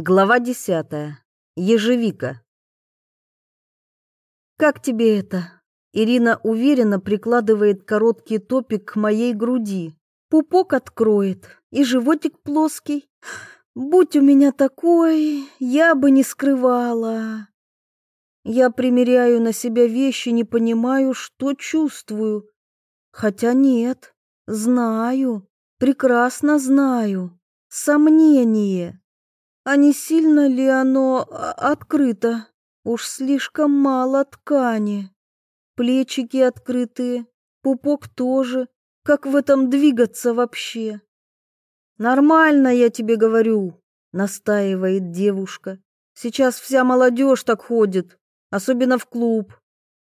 Глава десятая. Ежевика. «Как тебе это?» Ирина уверенно прикладывает короткий топик к моей груди. Пупок откроет, и животик плоский. Будь у меня такой, я бы не скрывала. Я примеряю на себя вещи, не понимаю, что чувствую. Хотя нет, знаю, прекрасно знаю. Сомнение. А не сильно ли оно а, открыто? Уж слишком мало ткани. Плечики открытые, пупок тоже. Как в этом двигаться вообще? Нормально, я тебе говорю, настаивает девушка. Сейчас вся молодежь так ходит, особенно в клуб.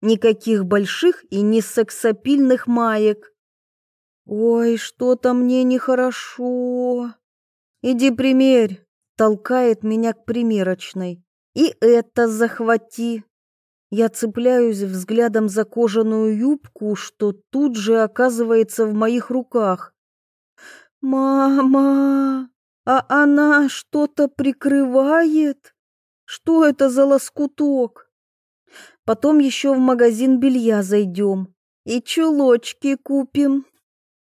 Никаких больших и не сексапильных маек. Ой, что-то мне нехорошо. Иди примерь толкает меня к примерочной. И это захвати. Я цепляюсь взглядом за кожаную юбку, что тут же оказывается в моих руках. «Мама, а она что-то прикрывает? Что это за лоскуток?» Потом еще в магазин белья зайдем и чулочки купим.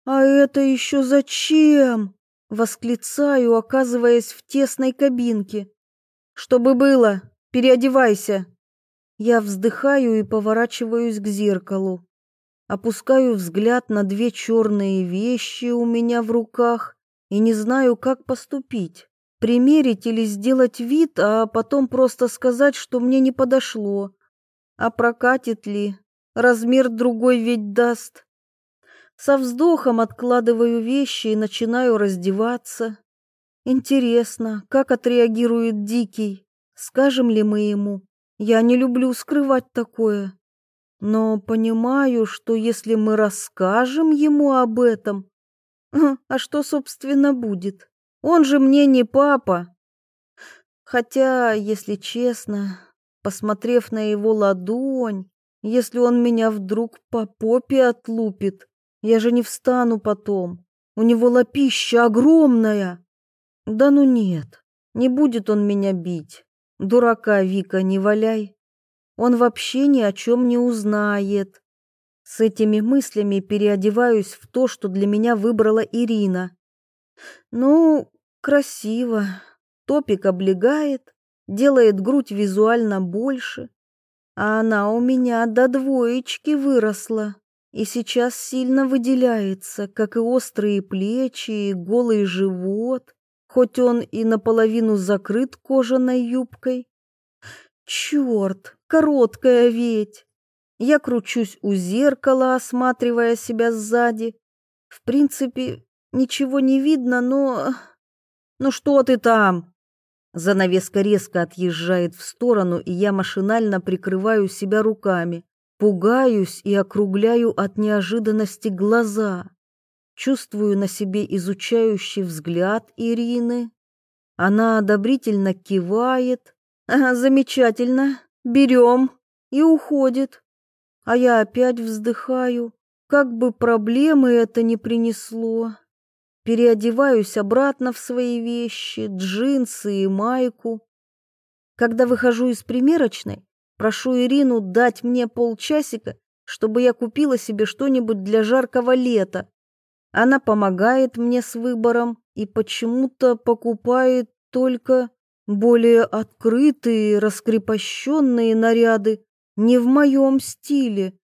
А это еще зачем? Восклицаю, оказываясь в тесной кабинке. «Чтобы было, переодевайся!» Я вздыхаю и поворачиваюсь к зеркалу. Опускаю взгляд на две черные вещи у меня в руках и не знаю, как поступить. Примерить или сделать вид, а потом просто сказать, что мне не подошло. А прокатит ли? Размер другой ведь даст. Со вздохом откладываю вещи и начинаю раздеваться. Интересно, как отреагирует Дикий? Скажем ли мы ему? Я не люблю скрывать такое. Но понимаю, что если мы расскажем ему об этом, а что, собственно, будет? Он же мне не папа. Хотя, если честно, посмотрев на его ладонь, если он меня вдруг по попе отлупит, я же не встану потом. У него лапища огромная. Да ну нет, не будет он меня бить. Дурака, Вика, не валяй. Он вообще ни о чем не узнает. С этими мыслями переодеваюсь в то, что для меня выбрала Ирина. Ну, красиво. Топик облегает, делает грудь визуально больше. А она у меня до двоечки выросла и сейчас сильно выделяется, как и острые плечи, и голый живот, хоть он и наполовину закрыт кожаной юбкой. Черт, короткая ведь! Я кручусь у зеркала, осматривая себя сзади. В принципе, ничего не видно, но... Ну что ты там? Занавеска резко отъезжает в сторону, и я машинально прикрываю себя руками. Пугаюсь и округляю от неожиданности глаза. Чувствую на себе изучающий взгляд Ирины. Она одобрительно кивает. Ага, замечательно, берем и уходит. А я опять вздыхаю, как бы проблемы это не принесло. Переодеваюсь обратно в свои вещи, джинсы и майку. Когда выхожу из примерочной, Прошу Ирину дать мне полчасика, чтобы я купила себе что-нибудь для жаркого лета. Она помогает мне с выбором и почему-то покупает только более открытые, раскрепощенные наряды, не в моем стиле,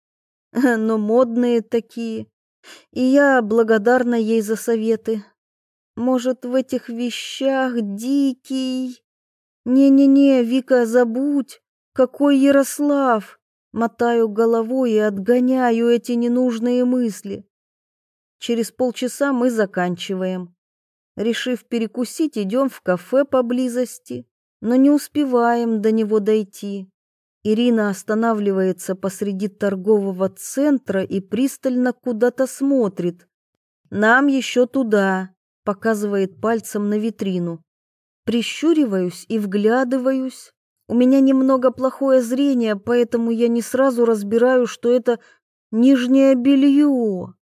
но модные такие. И я благодарна ей за советы. Может, в этих вещах дикий... Не-не-не, Вика, забудь. Какой Ярослав? Мотаю головой и отгоняю эти ненужные мысли. Через полчаса мы заканчиваем. Решив перекусить, идем в кафе поблизости, но не успеваем до него дойти. Ирина останавливается посреди торгового центра и пристально куда-то смотрит. «Нам еще туда», — показывает пальцем на витрину. Прищуриваюсь и вглядываюсь. У меня немного плохое зрение, поэтому я не сразу разбираю, что это нижнее белье.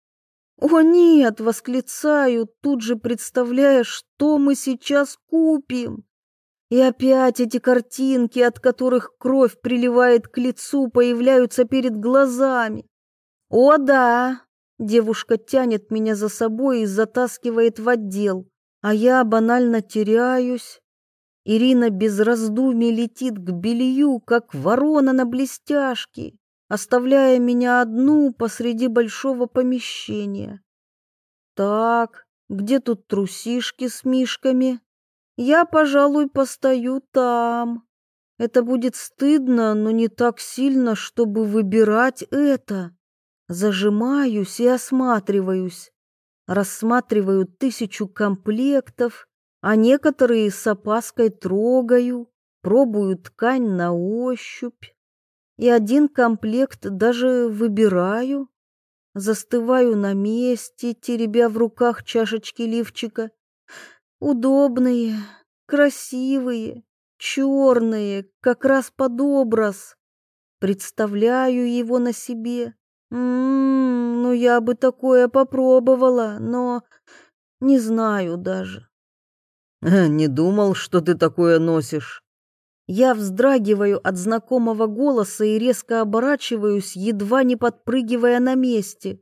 «О нет!» — восклицаю, тут же представляя, что мы сейчас купим. И опять эти картинки, от которых кровь приливает к лицу, появляются перед глазами. О да, девушка тянет меня за собой и затаскивает в отдел, а я банально теряюсь. Ирина без раздумий летит к белью, как ворона на блестяшке, оставляя меня одну посреди большого помещения. Так, где тут трусишки с мишками? Я, пожалуй, постою там. Это будет стыдно, но не так сильно, чтобы выбирать это. Зажимаюсь и осматриваюсь. Рассматриваю тысячу комплектов, а некоторые с опаской трогаю, пробую ткань на ощупь. И один комплект даже выбираю. Застываю на месте, теребя в руках чашечки лифчика. Удобные, красивые, черные, как раз под образ. Представляю его на себе. М-м, ну я бы такое попробовала, но не знаю даже. Не думал, что ты такое носишь. Я вздрагиваю от знакомого голоса и резко оборачиваюсь, едва не подпрыгивая на месте.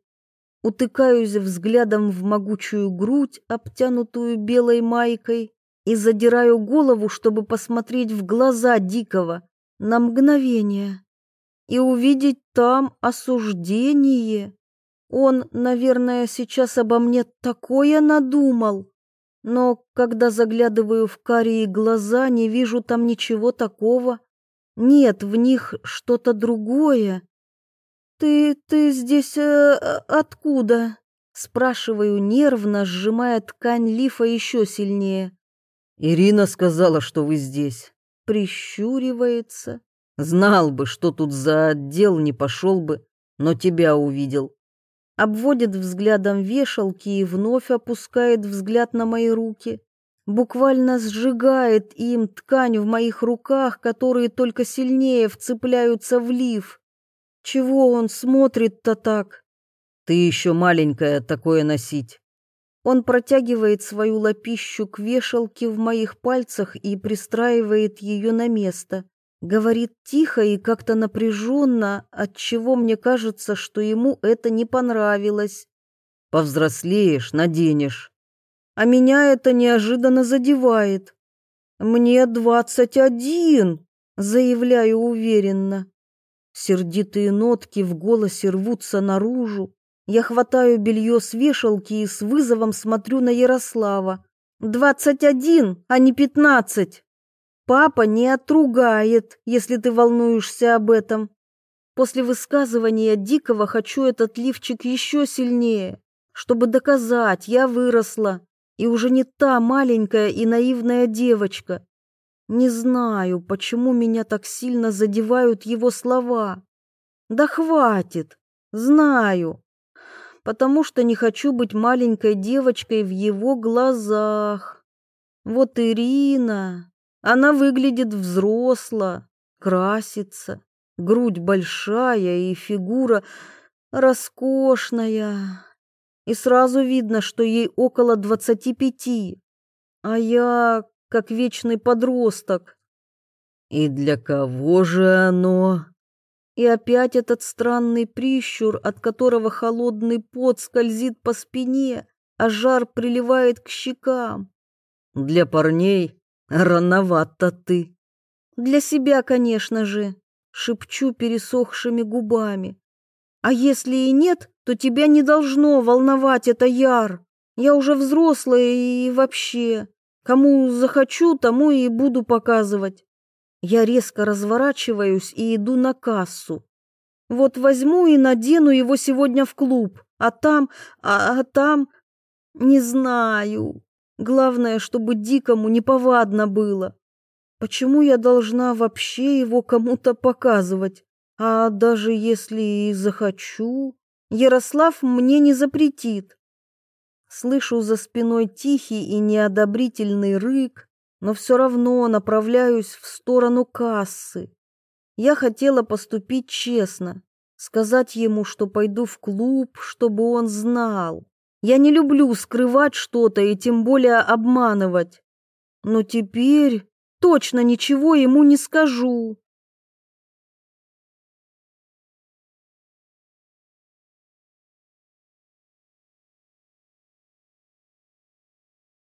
Утыкаюсь взглядом в могучую грудь, обтянутую белой майкой, и задираю голову, чтобы посмотреть в глаза Дикого на мгновение и увидеть там осуждение. Он, наверное, сейчас обо мне такое надумал. Но когда заглядываю в карие глаза, не вижу там ничего такого. Нет, в них что-то другое. «Ты... ты здесь э, откуда?» Спрашиваю нервно, сжимая ткань лифа еще сильнее. «Ирина сказала, что вы здесь». Прищуривается. «Знал бы, что тут за отдел, не пошел бы, но тебя увидел обводит взглядом вешалки и вновь опускает взгляд на мои руки, буквально сжигает им ткань в моих руках, которые только сильнее вцепляются в лиф. Чего он смотрит-то так? Ты еще маленькая такое носить. Он протягивает свою лапищу к вешалке в моих пальцах и пристраивает ее на место. Говорит тихо и как-то напряженно, отчего мне кажется, что ему это не понравилось. Повзрослеешь, наденешь. А меня это неожиданно задевает. Мне двадцать один, заявляю уверенно. Сердитые нотки в голосе рвутся наружу. Я хватаю белье с вешалки и с вызовом смотрю на Ярослава. «Двадцать один, а не пятнадцать!» Папа не отругает, если ты волнуешься об этом. После высказывания Дикого хочу этот лифчик еще сильнее, чтобы доказать, я выросла, и уже не та маленькая и наивная девочка. Не знаю, почему меня так сильно задевают его слова. Да хватит, знаю, потому что не хочу быть маленькой девочкой в его глазах. Вот Ирина, она выглядит взросло, красится, грудь большая и фигура роскошная. И сразу видно, что ей около двадцати пяти, а я как вечный подросток. И для кого же оно? И опять этот странный прищур, от которого холодный пот скользит по спине, а жар приливает к щекам. Для парней Рановато ты. Для себя, конечно же, шепчу пересохшими губами. А если и нет, то тебя не должно волновать это яр. Я уже взрослая и вообще, кому захочу, тому и буду показывать. Я резко разворачиваюсь и иду на кассу. Вот возьму и надену его сегодня в клуб, а там, а, а там, не знаю. Главное, чтобы дикому неповадно было. Почему я должна вообще его кому-то показывать? А даже если и захочу, Ярослав мне не запретит. Слышу за спиной тихий и неодобрительный рык, но все равно направляюсь в сторону кассы. Я хотела поступить честно, сказать ему, что пойду в клуб, чтобы он знал. Я не люблю скрывать что-то и тем более обманывать. Но теперь точно ничего ему не скажу.